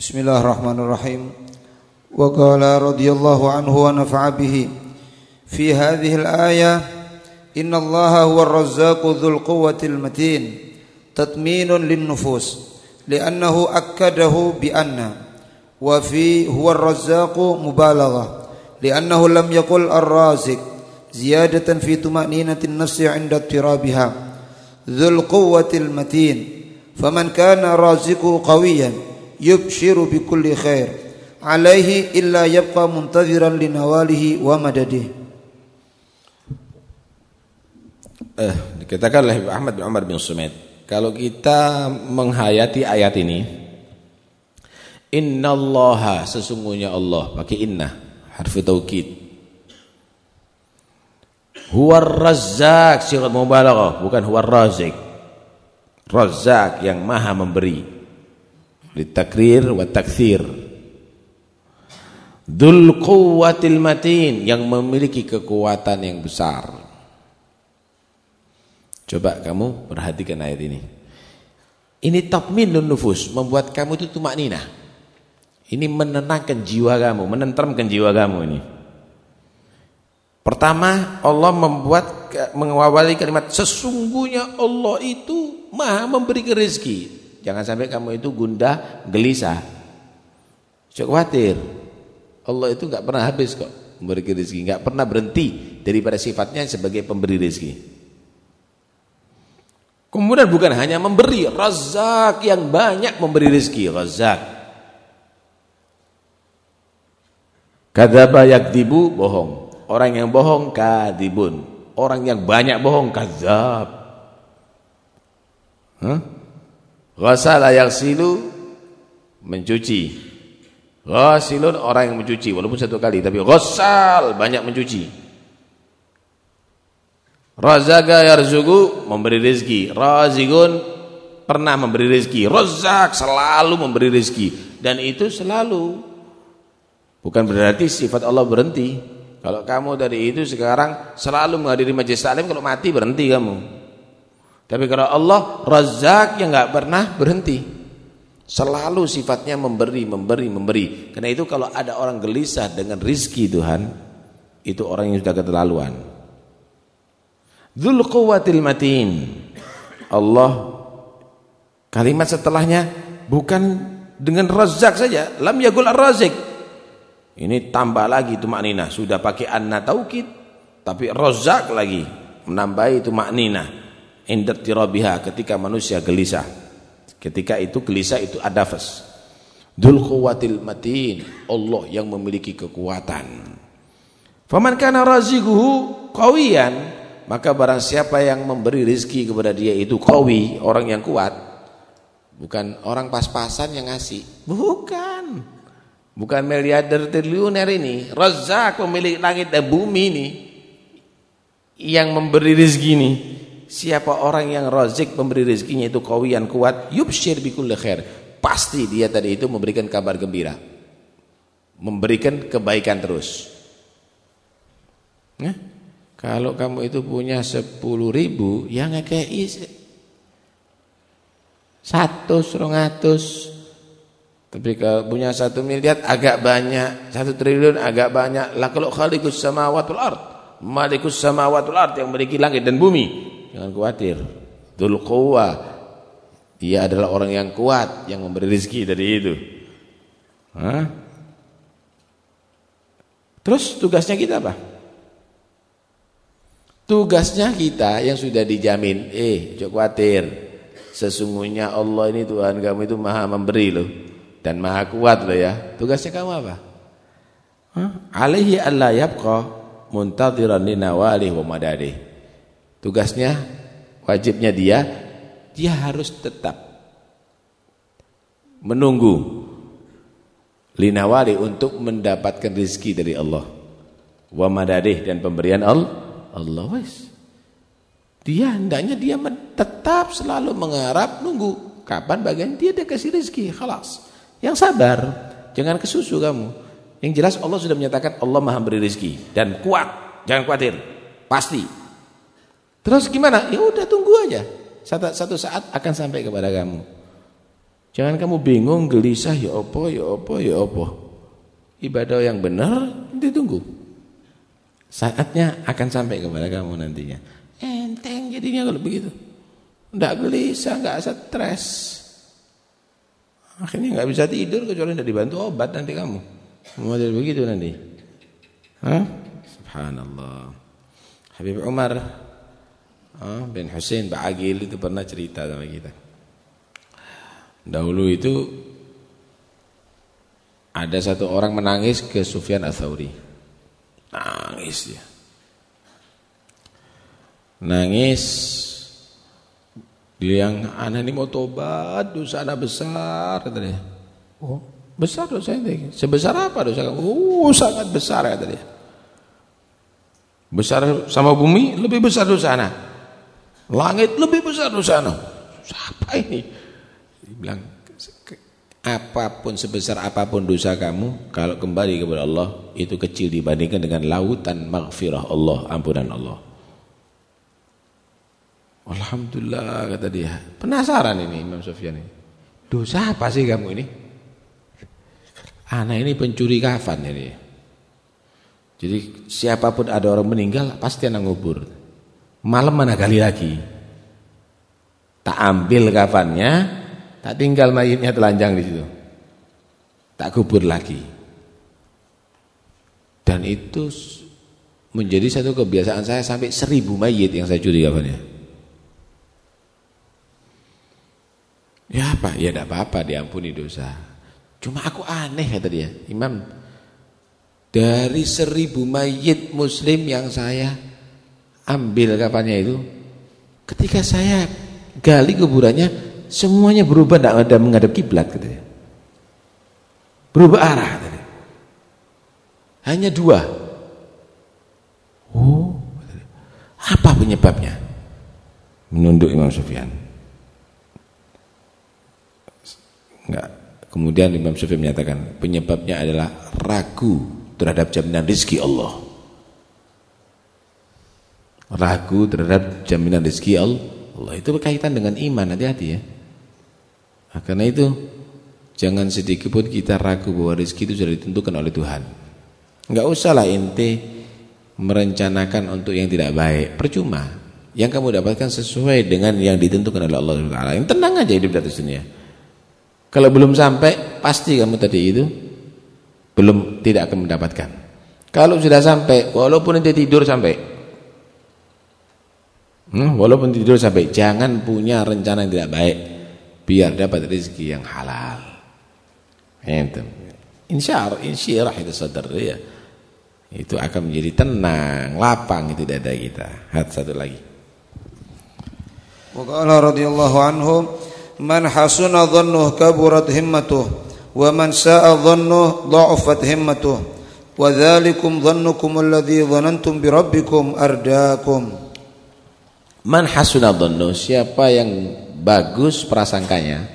بسم الله الرحمن الرحيم وقال رضي الله عنه ونفع به في هذه الآية إن الله هو الرزاق ذو القوة المتين تطمين للنفوس لأنه أكده بأن وفي هو الرزاق مبالغة لأنه لم يقل الرازق زيادة في طمأنينة النفس عند اضطرابها ذو القوة المتين فمن كان رازقه قويا yubshiru bi kulli khair alaihi illa yabqa muntaziran linawalihi wa madadih eh dikatakan oleh Ahmad bin Umar bin Sumait kalau kita menghayati ayat ini innallaha sesungguhnya Allah pakai inna harfi taukid Huwar Razzaq sirat mubalaghah bukan Huwar Razik. Razzaq yang Maha memberi litakrir wa takthir Dzul quwwatil matin yang memiliki kekuatan yang besar Coba kamu perhatikan ayat ini. Ini tatminun nufus, membuat kamu itu tumak nina. Ini menenangkan jiwa kamu, menenteramkan jiwa kamu ini. Pertama, Allah membuat mengawali kalimat sesungguhnya Allah itu Maha memberi rezeki. Jangan sampai kamu itu gundah, gelisah. Jangan khawatir. Allah itu enggak pernah habis kok memberi rezeki, enggak pernah berhenti daripada sifatnya sebagai pemberi rezeki. Kemudian bukan hanya memberi, Razak yang banyak memberi rezeki, Razak. Kadzaba yakdibu bohong. Orang yang bohong kadibun. Orang yang banyak bohong kadzab. Hah? Ghasala yaghsilu mencuci. Ghasilun orang yang mencuci walaupun satu kali tapi ghasal banyak mencuci. Razaga yarzugu memberi rezeki. Razigun pernah memberi rezeki. Razak selalu memberi rezeki dan itu selalu. Bukan berarti sifat Allah berhenti. Kalau kamu dari itu sekarang selalu menghadiri majelis taklim kalau mati berhenti kamu. Tapi kalau Allah Razak yang enggak pernah berhenti. Selalu sifatnya memberi, memberi, memberi. Karena itu kalau ada orang gelisah dengan rizki Tuhan, itu orang yang sudah keterlaluan. Dzul quwwatil matin. Allah kalimat setelahnya bukan dengan razak saja, lam yaqul ar-razik. Ini tambah lagi itu maknina, sudah pakai anna taukid tapi razak lagi menambah itu maknina. Indat tirabiha ketika manusia gelisah. Ketika itu gelisah itu adafas. Dzul quwwatil matin, Allah yang memiliki kekuatan. Faman kana raziguhu qawiyan maka barang siapa yang memberi rizki kepada dia itu kawi, orang yang kuat. Bukan orang pas-pasan yang ngasih. Bukan. Bukan miliarder triliuner ini. Razak pemilik langit dan bumi ini. Yang memberi rizki ini. Siapa orang yang razik memberi rizkinya itu kawi yang kuat. Yubshir bikul khair. Pasti dia tadi itu memberikan kabar gembira. Memberikan kebaikan terus. Nah. Kalau kamu itu punya sepuluh ribu, ya ngekei satu serongatus. Tapi kalau punya satu miliar agak banyak, satu triliun agak banyak. Lah kalau khalikus samawatul ard, malikus samawatul ard yang memiliki langit dan bumi, jangan khawatir. Dzul dia adalah orang yang kuat yang memberi rezeki dari itu. Hah? Terus tugasnya kita apa? Tugasnya kita yang sudah dijamin, eh jangan khawatir. Sesungguhnya Allah ini Tuhan kamu itu maha memberi loh. Dan maha kuat loh ya. Tugasnya kamu apa? Alaihi alla yabqa muntadhiran linawalih wa madadih. Tugasnya, wajibnya dia, dia harus tetap menunggu linawali untuk mendapatkan rizki dari Allah. Wa madadih dan pemberian Allah Allah wes. Dia hendaknya dia tetap selalu mengharap nunggu kapan bagian dia dia kasih rezeki, khalas. Yang sabar, jangan kesusu kamu. Yang jelas Allah sudah menyatakan Allah Maha beri rezeki dan kuat, jangan khawatir. Pasti. Terus gimana? Ya udah tunggu aja. Satu, satu saat akan sampai kepada kamu. Jangan kamu bingung, gelisah, ya apa, ya apa, ya apa. Ibadah yang benar ditunggu. Saatnya akan sampai kepada kamu nantinya. Enteng jadinya kalau begitu. Tidak gelisah, tidak stres. Akhirnya nggak bisa tidur kecuali tidak dibantu obat nanti kamu. Model begitu nanti. Hah? Subhanallah. Habib Umar bin Hussein Ba'agil itu pernah cerita sama kita. Dahulu itu ada satu orang menangis ke Sufyan Ats-Tsauri. Nangis dia. Nangis dia yang anak ini mau tobat, dosa anak besar kata dia. Oh, besar dosa ini. Sebesar apa dosa kamu? Oh, sangat besar kata dia. Besar sama bumi lebih besar dosa anak. Langit lebih besar dosa anak. Siapa ini? bilang apa pun sebesar apa pun dosa kamu kalau kembali kepada Allah itu kecil dibandingkan dengan lautan maghfirah Allah ampunan Allah. Alhamdulillah kata dia. Penasaran ini Imam Sofyan ini. Dosa apa sih kamu ini? Anak ini pencuri kafan ini. Jadi siapa pun ada orang meninggal pasti anak ngubur malam mana kali lagi tak ambil kafannya Tak tinggal mayitnya telanjang di situ. Tak kubur lagi. Dan itu menjadi satu kebiasaan saya sampai seribu mayit yang saya curi kapannya. Ya apa? Ya tidak apa-apa diampuni dosa. Cuma aku aneh kata dia. Imam, dari seribu mayit muslim yang saya ambil kapannya itu, ketika saya gali kuburannya, semuanya berubah tidak ada menghadap kiblat katanya. Berubah arah. Hanya dua. Oh, apa penyebabnya? Menunduk Imam Sufyan. Enggak. Kemudian Imam Sufyan menyatakan penyebabnya adalah ragu terhadap jaminan rizki Allah. Ragu terhadap jaminan rizki Allah. Itu berkaitan dengan iman hati-hati ya. Nah, karena itu jangan sedikit pun kita ragu bahwa rezeki itu sudah ditentukan oleh Tuhan. Enggak usahlah inti merencanakan untuk yang tidak baik, percuma. Yang kamu dapatkan sesuai dengan yang ditentukan oleh Allah Taala. Yang tenang aja hidup di atas dunia. Kalau belum sampai, pasti kamu tadi itu belum tidak akan mendapatkan. Kalau sudah sampai, walaupun nanti tidur sampai, hmm, walaupun tidur sampai, jangan punya rencana yang tidak baik biar dapat rezeki yang halal. Ente. Insyaallah insyirah itu sadar ya. Itu akan menjadi tenang, lapang itu dada kita. Hat satu lagi. Wa qala radhiyallahu anhu man hasuna dhannuhu kaburat himmatuh wa man sa'a dhannuhu dha'afat himmatuh wa dhalikum dhannukum alladhi dhanantum bi rabbikum ardaakum man hasuna dhannuhu siapa yang bagus prasangkanya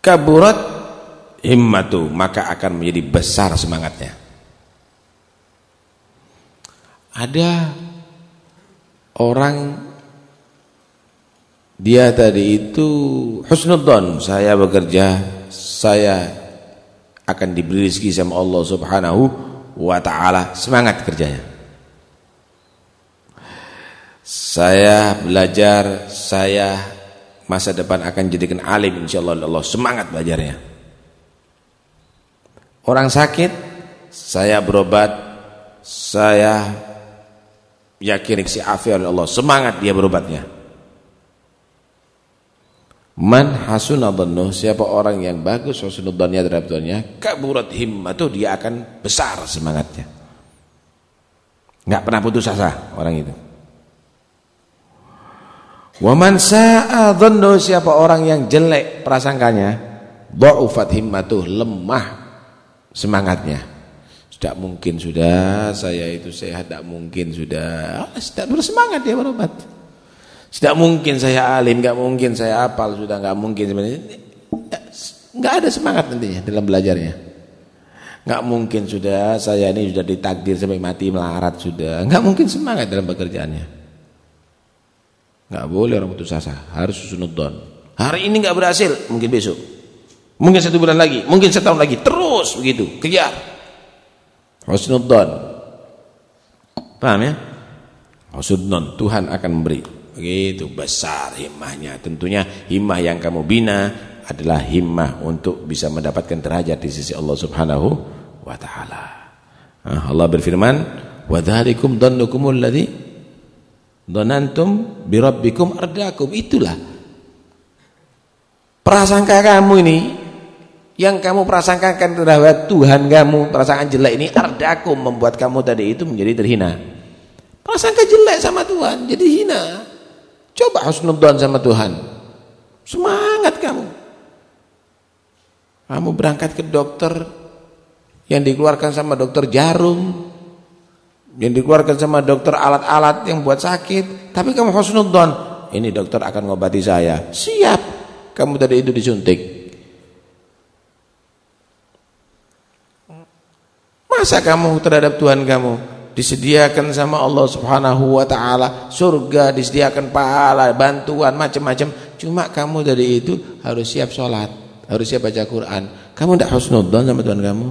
kaburat himmatu maka akan menjadi besar semangatnya. Ada orang dia tadi itu husnudzon saya bekerja saya akan diberi rezeki sama Allah Subhanahu wa taala. Semangat kerjanya saya belajar, saya masa depan akan jadikan alim insyaallah Allah semangat belajarnya. Orang sakit, saya berobat, saya yakin si afi oleh Allah, semangat dia berobatnya. Man hasuna dhannu, siapa orang yang bagus husnudzannya terhadap Tuhannya, kaburat himmatu dia akan besar semangatnya. Enggak pernah putus asa orang itu. Waman sa'a dhannu siapa orang yang jelek prasangkanya, dha'ufat himmatuh, lemah semangatnya. Tidak mungkin sudah saya itu sehat, tidak mungkin sudah. Tidak bersemangat dia berobat. Tidak mungkin saya alim, tidak mungkin saya apal, sudah tidak mungkin sebenarnya. Enggak ada semangat nantinya dalam belajarnya. Enggak mungkin sudah saya ini sudah ditakdir sampai mati melarat sudah. Enggak mungkin semangat dalam pekerjaannya. Enggak boleh orang putus asa, harus susunudzon. Hari ini nggak berhasil, mungkin besok. Mungkin satu bulan lagi, mungkin setahun lagi. Terus begitu, kejar. Husnudzon. Paham ya? Husnudzon, Tuhan akan memberi. Begitu besar himmahnya. Tentunya himmah yang kamu bina adalah himmah untuk bisa mendapatkan derajat di sisi Allah Subhanahu wa taala. Allah berfirman, "Wa dzalikum dhannukumul dhanantum bi rabbikum ardakum." Itulah prasangka kamu ini yang kamu prasangkakan terhadap Tuhan kamu, prasangka jelek ini ardakum membuat kamu tadi itu menjadi terhina. Prasangka jelek sama Tuhan jadi hina. Coba husnudzon sama Tuhan. Semangat kamu. Kamu berangkat ke dokter yang dikeluarkan sama dokter jarum, yang dikeluarkan sama dokter alat-alat yang buat sakit, tapi kamu husnudzon, ini dokter akan ngobati saya. Siap. Kamu tadi itu disuntik. Masa kamu terhadap Tuhan kamu disediakan sama Allah Subhanahu wa taala surga, disediakan pahala, bantuan macam-macam. Cuma kamu dari itu harus siap sholat, harus siap baca Quran. Kamu tidak husnudzon sama Tuhan kamu?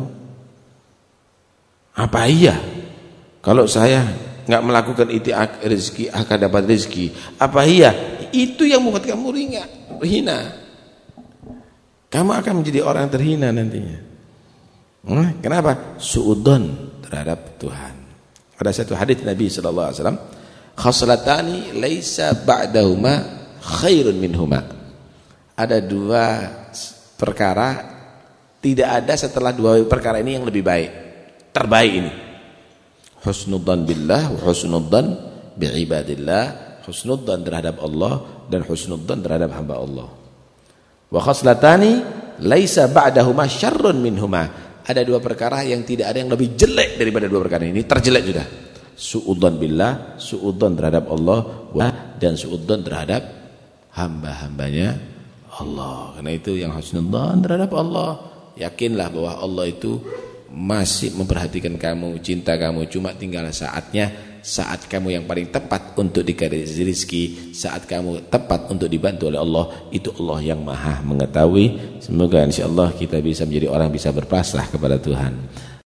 Apa iya? Kalau saya nggak melakukan itu rezeki akan dapat rezeki. Apa iya? Itu yang membuat kamu ringan, hina. Kamu akan menjadi orang terhina nantinya. Hmm, kenapa? Suudon terhadap Tuhan. Pada satu hadis Nabi sallallahu alaihi wasallam, khaslatani laisa ba'dahuma khairun minhuma. Ada dua perkara tidak ada setelah dua perkara ini yang lebih baik. Terbaik ini. Husnudzan billah wa husnudzan bi'ibadillah. Husnudzan terhadap Allah dan husnudzan terhadap hamba Allah. Wa khaslatani laisa ba'dahuma syarrun minhuma ada dua perkara yang tidak ada yang lebih jelek daripada dua perkara ini terjelek sudah suudzon billah suudzon terhadap Allah dan suudzon terhadap hamba-hambanya Allah karena itu yang husnudzon terhadap Allah yakinlah bahwa Allah itu masih memperhatikan kamu cinta kamu cuma tinggal saatnya saat kamu yang paling tepat untuk dikasih rezeki, saat kamu tepat untuk dibantu oleh Allah, itu Allah yang Maha mengetahui. Semoga insyaallah kita bisa menjadi orang bisa berpasrah kepada Tuhan.